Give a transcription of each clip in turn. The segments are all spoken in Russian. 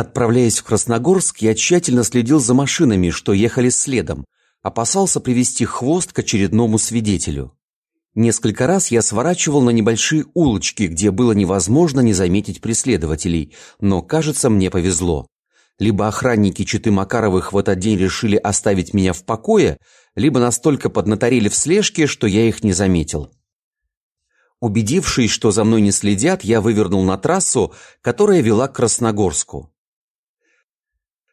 Отправляясь в Красногорск, я тщательно следил за машинами, что ехали следом, опасался привести хвост к очередному свидетелю. Несколько раз я сворачивал на небольшие улочки, где было невозможно не заметить преследователей, но, кажется, мне повезло. Либо охранники Читы Макаровых в этот день решили оставить меня в покое, либо настолько поднаторели в слежке, что я их не заметил. Убедившись, что за мной не следят, я вывернул на трассу, которая вела к Красногорску.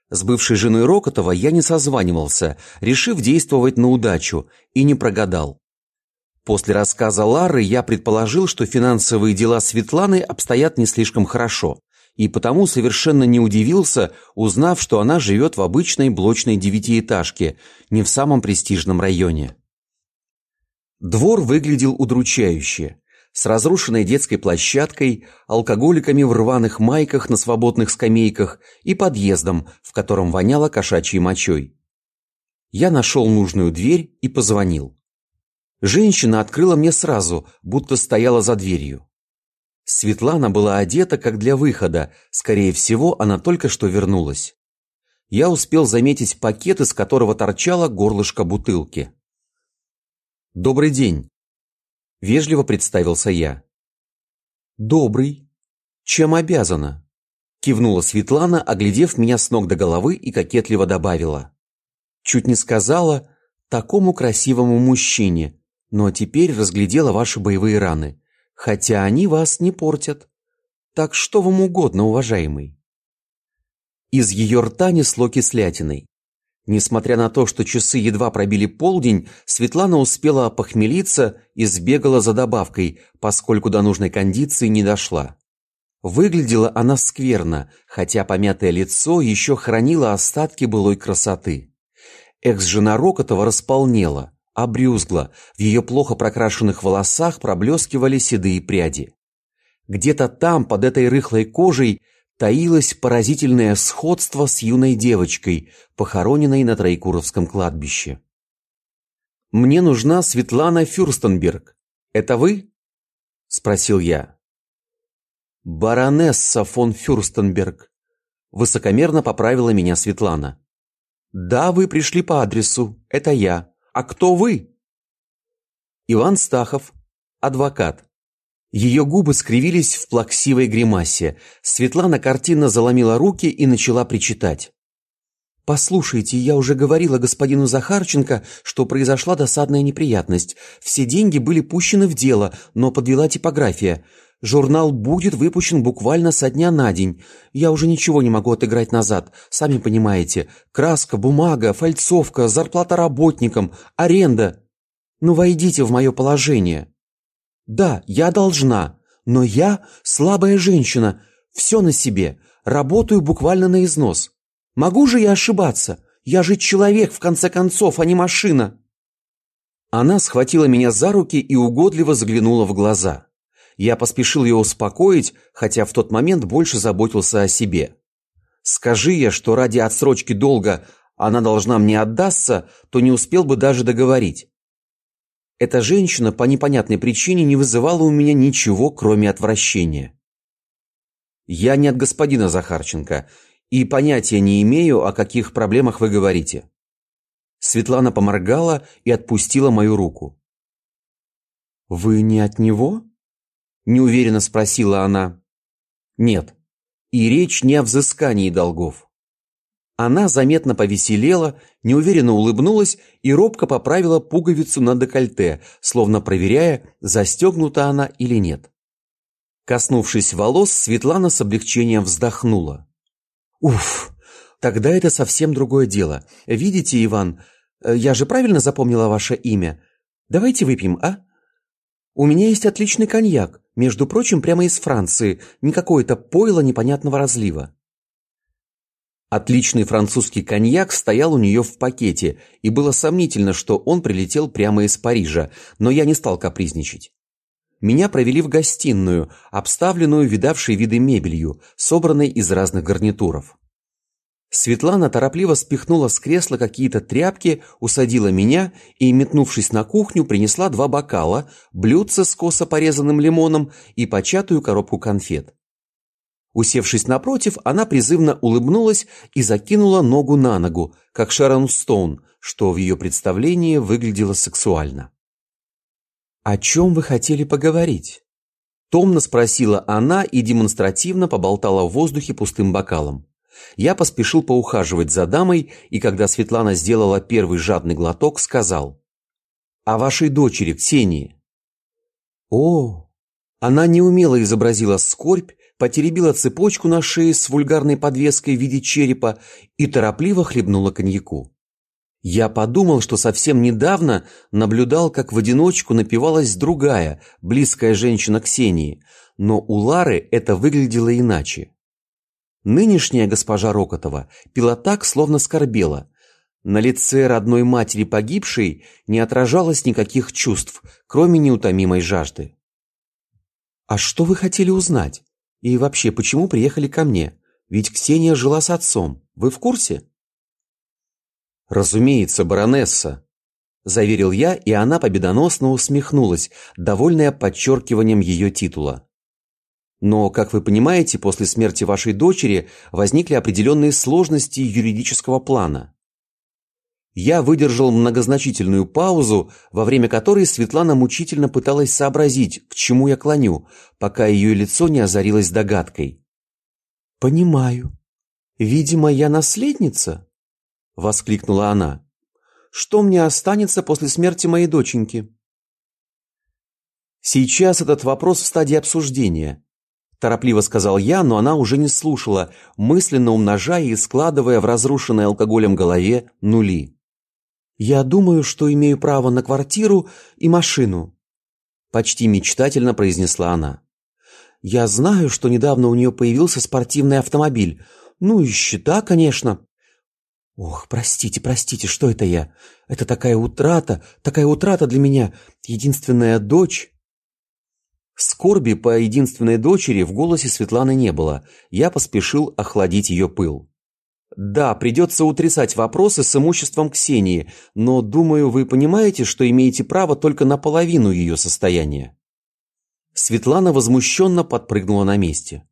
С бывшей женой Рокотова я не созванивался, решив действовать на удачу, и не прогадал. После рассказа Лары я предположил, что финансовые дела Светланы обстоят не слишком хорошо, и потому совершенно не удивился, узнав, что она живет в обычной блочной девятиэтажке, не в самом престижном районе. Двор выглядел удручающе с разрушенной детской площадкой, алкоголиками в рваных майках на свободных скамейках и подъездом, в котором воняло кошачьей мочой. Я нашел нужную дверь и позвонил. Женщина открыла мне сразу, будто стояла за дверью. Светлана была одета как для выхода, скорее всего, она только что вернулась. Я успел заметить пакет, из которого торчало горлышко бутылки. «Добрый день», — вежливо представился я. «Добрый. Чем обязана?» — кивнула Светлана, оглядев меня с ног до головы и кокетливо добавила. «Чуть не сказала такому красивому мужчине, но теперь разглядела ваши боевые раны, хотя они вас не портят. Так что вам угодно, уважаемый?» Из ее рта несло кислятиной. Несмотря на то, что часы едва пробили полдень, Светлана успела похмелиться и сбегала за добавкой, поскольку до нужной кондиции не дошла. Выглядела она скверно, хотя помятое лицо еще хранило остатки былой красоты. Экс-жена Рокотова располнела, обрюзгла, в ее плохо прокрашенных волосах проблескивали седые пряди. Где-то там, под этой рыхлой кожей, таилось поразительное сходство с юной девочкой, похороненной на Троекуровском кладбище. «Мне нужна Светлана Фюрстенберг. Это вы?» – спросил я. «Баронесса фон Фюрстенберг», – высокомерно поправила меня Светлана. «Да, вы пришли по адресу. Это я. А кто вы? Иван Стахов, адвокат. Ее губы скривились в плаксивой гримасе. Светлана картинно заломила руки и начала причитать. «Послушайте, я уже говорила господину Захарченко, что произошла досадная неприятность. Все деньги были пущены в дело, но подвела типография. Журнал будет выпущен буквально со дня на день. Я уже ничего не могу отыграть назад. Сами понимаете. Краска, бумага, фальцовка, зарплата работникам, аренда. Ну, войдите в мое положение. Да, я должна. Но я слабая женщина. Все на себе. Работаю буквально на износ. Могу же я ошибаться? Я же человек, в конце концов, а не машина. Она схватила меня за руки и угодливо заглянула в глаза. Я поспешил ее успокоить, хотя в тот момент больше заботился о себе. Скажи я, что ради отсрочки долга она должна мне отдаться, то не успел бы даже договорить. Эта женщина по непонятной причине не вызывала у меня ничего, кроме отвращения. Я не от господина Захарченко и понятия не имею, о каких проблемах вы говорите. Светлана поморгала и отпустила мою руку. Вы не от него? неуверенно спросила она. Нет. И речь не о взыскании долгов. Она заметно повеселела, неуверенно улыбнулась и робко поправила пуговицу на декольте, словно проверяя, застегнута она или нет. Коснувшись волос, Светлана с облегчением вздохнула. Уф, тогда это совсем другое дело. Видите, Иван, э, я же правильно запомнила ваше имя. Давайте выпьем, а? У меня есть отличный коньяк, между прочим, прямо из Франции, не какое-то пойло непонятного разлива. Отличный французский коньяк стоял у нее в пакете, и было сомнительно, что он прилетел прямо из Парижа, но я не стал капризничать. Меня провели в гостиную, обставленную видавшей виды мебелью, собранной из разных гарнитуров. Светлана торопливо спихнула с кресла какие-то тряпки, усадила меня и, метнувшись на кухню, принесла два бокала, блюдце с косо порезанным лимоном и початую коробку конфет. Усевшись напротив, она призывно улыбнулась и закинула ногу на ногу, как Шерон Стоун, что в ее представлении выглядело сексуально. «О чем вы хотели поговорить?» Томно спросила она и демонстративно поболтала в воздухе пустым бокалом. Я поспешил поухаживать за дамой, и когда Светлана сделала первый жадный глоток, сказал. «О вашей дочери, Ксении». «О!» Она неумело изобразила скорбь, потеребила цепочку на шее с вульгарной подвеской в виде черепа и торопливо хлебнула коньяку. Я подумал, что совсем недавно наблюдал, как в одиночку напивалась другая, близкая женщина Ксении, но у Лары это выглядело иначе. Нынешняя госпожа Рокотова пила так, словно скорбела. На лице родной матери погибшей не отражалось никаких чувств, кроме неутомимой жажды. «А что вы хотели узнать? И вообще, почему приехали ко мне? Ведь Ксения жила с отцом. Вы в курсе?» «Разумеется, баронесса», – заверил я, и она победоносно усмехнулась, довольная подчеркиванием ее титула. Но, как вы понимаете, после смерти вашей дочери возникли определенные сложности юридического плана. Я выдержал многозначительную паузу, во время которой Светлана мучительно пыталась сообразить, к чему я клоню, пока ее лицо не озарилось догадкой. «Понимаю. Видимо, я наследница?» воскликнула она. Что мне останется после смерти моей доченьки? Сейчас этот вопрос в стадии обсуждения, торопливо сказал я, но она уже не слушала, мысленно умножая и складывая в разрушенной алкоголем голове нули. Я думаю, что имею право на квартиру и машину, почти мечтательно произнесла она. Я знаю, что недавно у нее появился спортивный автомобиль. Ну и счета, конечно. Ох, простите, простите, что это я? Это такая утрата, такая утрата для меня, единственная дочь. Скорби по единственной дочери в голосе Светланы не было. Я поспешил охладить ее пыл. Да, придется утрясать вопросы с имуществом Ксении, но, думаю, вы понимаете, что имеете право только на половину ее состояния. Светлана возмущенно подпрыгнула на месте.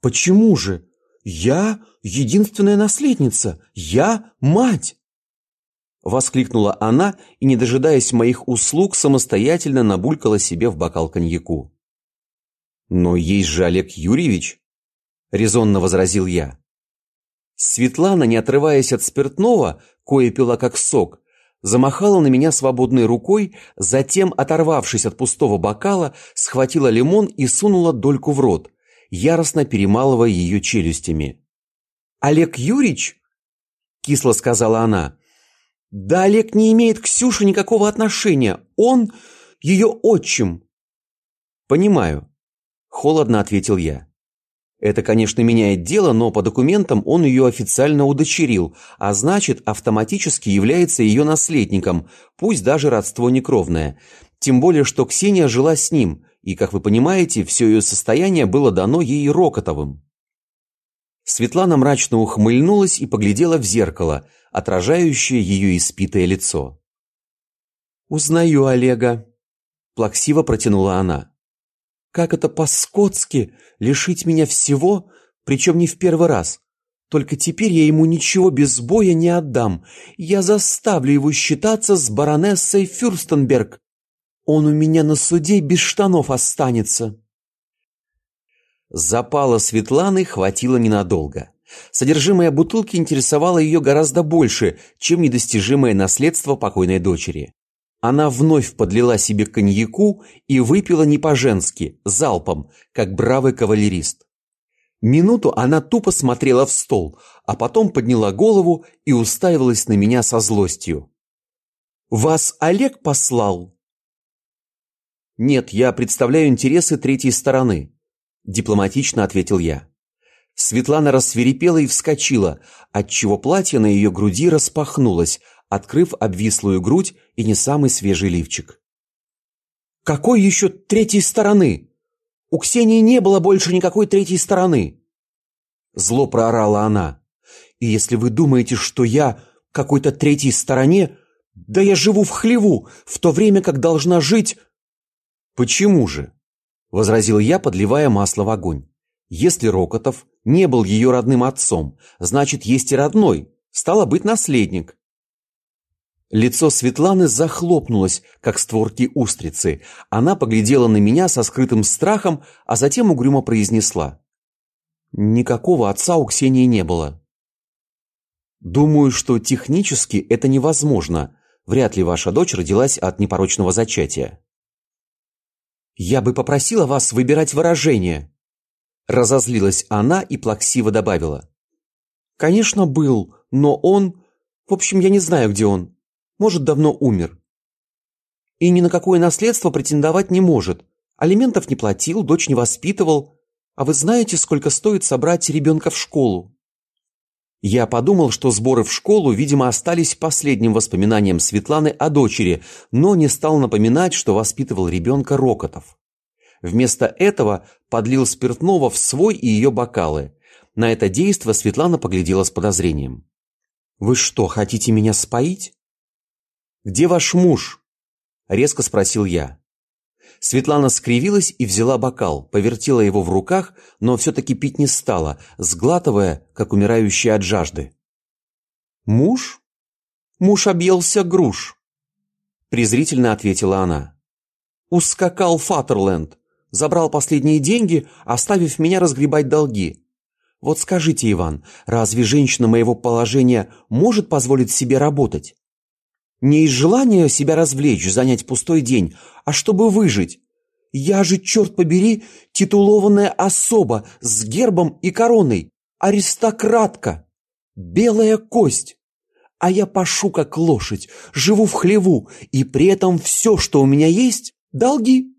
Почему же? «Я единственная наследница! Я мать!» Воскликнула она и, не дожидаясь моих услуг, самостоятельно набулькала себе в бокал коньяку. «Но есть же Олег Юрьевич!» – резонно возразил я. Светлана, не отрываясь от спиртного, кое пила как сок, замахала на меня свободной рукой, затем, оторвавшись от пустого бокала, схватила лимон и сунула дольку в рот яростно перемалывая ее челюстями. «Олег Юрьевич?» – кисло сказала она. «Да Олег не имеет к Ксюше никакого отношения. Он ее отчим». «Понимаю», – холодно ответил я. Это, конечно, меняет дело, но по документам он ее официально удочерил, а значит, автоматически является ее наследником, пусть даже родство некровное. Тем более, что Ксения жила с ним, и, как вы понимаете, все ее состояние было дано ей Рокотовым. Светлана мрачно ухмыльнулась и поглядела в зеркало, отражающее ее испитое лицо. «Узнаю Олега», – плаксиво протянула она. «Как это по-скотски лишить меня всего, причем не в первый раз. Только теперь я ему ничего без боя не отдам. Я заставлю его считаться с баронессой Фюрстенберг, он у меня на суде без штанов останется. Запала Светланы хватило ненадолго. Содержимое бутылки интересовало ее гораздо больше, чем недостижимое наследство покойной дочери. Она вновь подлила себе коньяку и выпила не по-женски, залпом, как бравый кавалерист. Минуту она тупо смотрела в стол, а потом подняла голову и уставилась на меня со злостью. «Вас Олег послал?» «Нет, я представляю интересы третьей стороны», – дипломатично ответил я. Светлана рассверепела и вскочила, отчего платье на ее груди распахнулось, открыв обвислую грудь и не самый свежий лифчик. «Какой еще третьей стороны? У Ксении не было больше никакой третьей стороны!» Зло проорала она. «И если вы думаете, что я какой-то третьей стороне, да я живу в хлеву, в то время как должна жить...» «Почему же?» – возразил я, подливая масло в огонь. Если Рокотов не был ее родным отцом, значит, есть и родной, стало быть, наследник. Лицо Светланы захлопнулось, как створки устрицы. Она поглядела на меня со скрытым страхом, а затем угрюмо произнесла: "Никакого отца у Ксении не было". Думаю, что технически это невозможно. Вряд ли ваша дочь родилась от непорочного зачатия. Я бы попросила вас выбирать выражение. Разозлилась она и плаксиво добавила: Конечно, был, но он, в общем, я не знаю, где он. Может, давно умер. И ни на какое наследство претендовать не может. Алиментов не платил, дочь не воспитывал. А вы знаете, сколько стоит собрать ребенка в школу? Я подумал, что сборы в школу, видимо, остались последним воспоминанием Светланы о дочери, но не стал напоминать, что воспитывал ребенка Рокотов. Вместо этого подлил спиртного в свой и ее бокалы. На это действо Светлана поглядела с подозрением. Вы что, хотите меня споить? Где ваш муж? резко спросил я. Светлана скривилась и взяла бокал, повертела его в руках, но все таки пить не стала, сглатывая, как умирающая от жажды. Муж? Муж объелся груш, презрительно ответила она. Ускакал Фатерленд, забрал последние деньги, оставив меня разгребать долги. Вот скажите, Иван, разве женщина моего положения может позволить себе работать? Не из желания себя развлечь, занять пустой день, а чтобы выжить. Я же, черт побери, титулованная особа с гербом и короной, аристократка, белая кость. А я пашу как лошадь, живу в хлеву, и при этом все, что у меня есть, долги.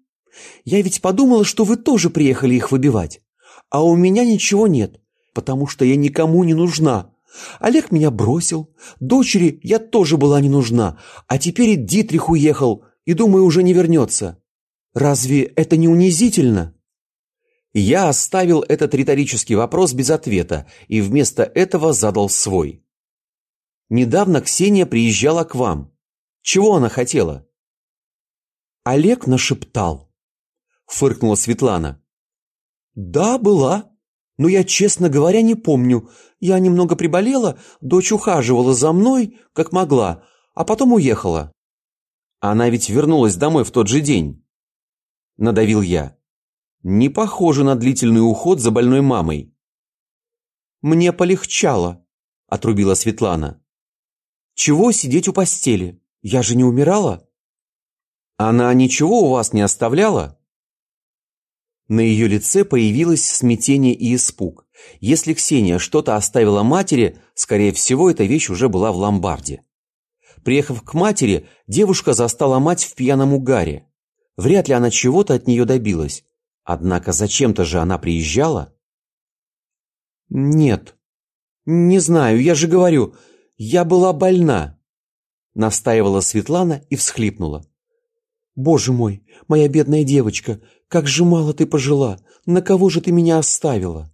Я ведь подумала, что вы тоже приехали их выбивать. А у меня ничего нет, потому что я никому не нужна. Олег меня бросил, дочери я тоже была не нужна, а теперь и Дитрих уехал, и, думаю, уже не вернется. Разве это не унизительно? Я оставил этот риторический вопрос без ответа и вместо этого задал свой. Недавно Ксения приезжала к вам. Чего она хотела? Олег нашептал. Фыркнула Светлана. Да, была. Но я, честно говоря, не помню. Я немного приболела, дочь ухаживала за мной, как могла, а потом уехала. Она ведь вернулась домой в тот же день. Надавил я. Не похоже на длительный уход за больной мамой. Мне полегчало, отрубила Светлана. Чего сидеть у постели? Я же не умирала. Она ничего у вас не оставляла? На ее лице появилось смятение и испуг. Если Ксения что-то оставила матери, скорее всего, эта вещь уже была в ломбарде. Приехав к матери, девушка застала мать в пьяном угаре. Вряд ли она чего-то от нее добилась. Однако зачем-то же она приезжала? Нет. Не знаю, я же говорю, я была больна, настаивала Светлана и всхлипнула. Боже мой, моя бедная девочка, как же мало ты пожила. На кого же ты меня оставила?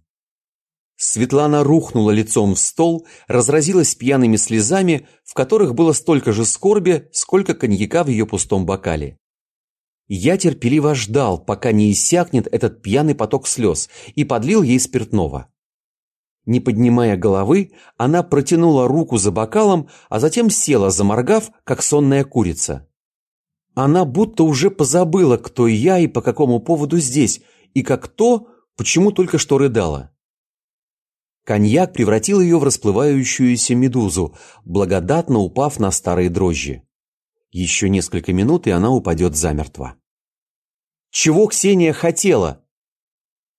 Светлана рухнула лицом в стол, разразилась пьяными слезами, в которых было столько же скорби, сколько коньяка в ее пустом бокале. Я терпеливо ждал, пока не иссякнет этот пьяный поток слез, и подлил ей спиртного. Не поднимая головы, она протянула руку за бокалом, а затем села, заморгав, как сонная курица. Она будто уже позабыла, кто я и по какому поводу здесь, и как то, почему только что рыдала. Коньяк превратил ее в расплывающуюся медузу, благодатно упав на старые дрожжи. Еще несколько минут, и она упадет замертво. «Чего Ксения хотела?»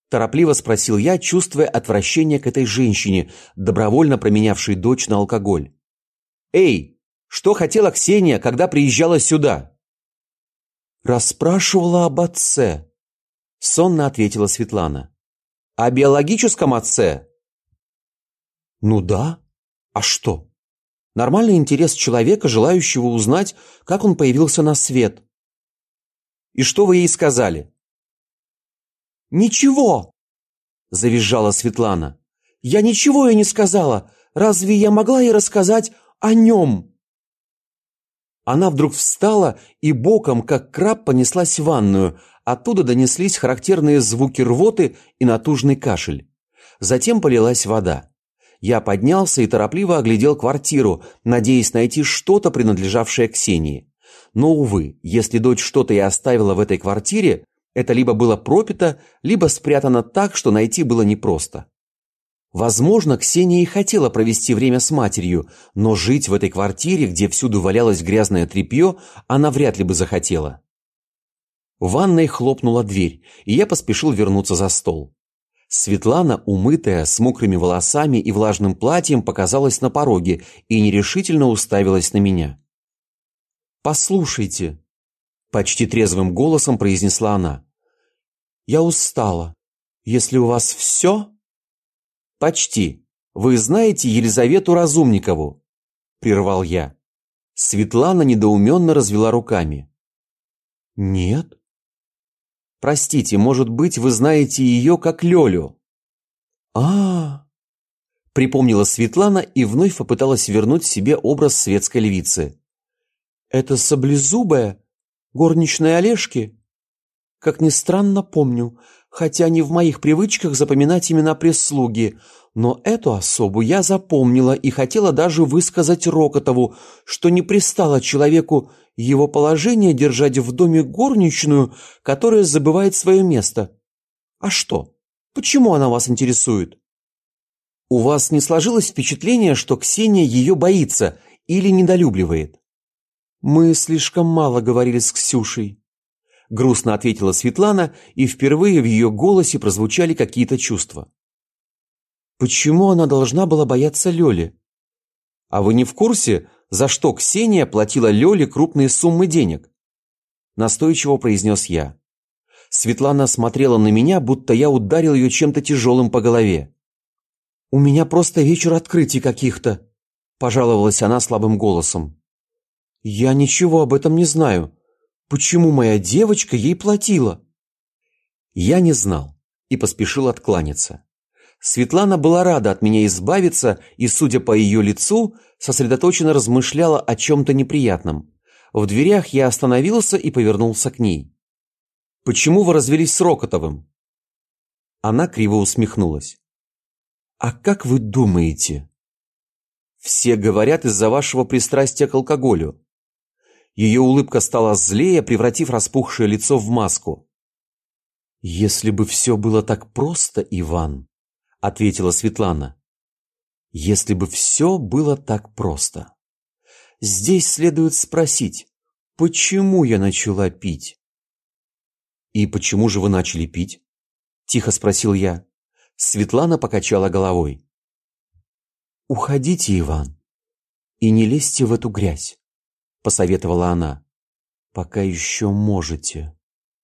Торопливо спросил я, чувствуя отвращение к этой женщине, добровольно променявшей дочь на алкоголь. «Эй, что хотела Ксения, когда приезжала сюда?» Расспрашивала об отце, сонно ответила Светлана. О биологическом отце? Ну да. А что? Нормальный интерес человека, желающего узнать, как он появился на свет. И что вы ей сказали? Ничего, завизжала Светлана. Я ничего ей не сказала. Разве я могла ей рассказать о нем? Она вдруг встала и боком, как краб, понеслась в ванную. Оттуда донеслись характерные звуки рвоты и натужный кашель. Затем полилась вода. Я поднялся и торопливо оглядел квартиру, надеясь найти что-то, принадлежавшее Ксении. Но, увы, если дочь что-то и оставила в этой квартире, это либо было пропито, либо спрятано так, что найти было непросто. Возможно, Ксения и хотела провести время с матерью, но жить в этой квартире, где всюду валялось грязное тряпье, она вряд ли бы захотела. В ванной хлопнула дверь, и я поспешил вернуться за стол. Светлана, умытая, с мокрыми волосами и влажным платьем, показалась на пороге и нерешительно уставилась на меня. «Послушайте», — почти трезвым голосом произнесла она. «Я устала. Если у вас все...» «Почти. Вы знаете Елизавету Разумникову?» — прервал я. Светлана недоуменно развела руками. «Нет». «Простите, может быть, вы знаете ее как Лёлю?» -а, -а припомнила Светлана и вновь попыталась вернуть себе образ светской львицы. «Это саблезубая? Горничная Олежки?» «Как ни странно, помню хотя не в моих привычках запоминать имена прислуги, но эту особу я запомнила и хотела даже высказать Рокотову, что не пристало человеку его положение держать в доме горничную, которая забывает свое место. А что? Почему она вас интересует? У вас не сложилось впечатление, что Ксения ее боится или недолюбливает? Мы слишком мало говорили с Ксюшей грустно ответила Светлана, и впервые в ее голосе прозвучали какие-то чувства. Почему она должна была бояться Лёли? А вы не в курсе, за что Ксения платила Лёле крупные суммы денег? Настойчиво произнес я. Светлана смотрела на меня, будто я ударил ее чем-то тяжелым по голове. «У меня просто вечер открытий каких-то», – пожаловалась она слабым голосом. «Я ничего об этом не знаю. Почему моя девочка ей платила? Я не знал и поспешил откланяться. Светлана была рада от меня избавиться и, судя по ее лицу, сосредоточенно размышляла о чем-то неприятном. В дверях я остановился и повернулся к ней. «Почему вы развелись с Рокотовым?» Она криво усмехнулась. «А как вы думаете?» «Все говорят из-за вашего пристрастия к алкоголю. Ее улыбка стала злее, превратив распухшее лицо в маску. «Если бы все было так просто, Иван», — ответила Светлана. «Если бы все было так просто. Здесь следует спросить, почему я начала пить?» «И почему же вы начали пить?» — тихо спросил я. Светлана покачала головой. «Уходите, Иван, и не лезьте в эту грязь посоветовала она. Пока еще можете.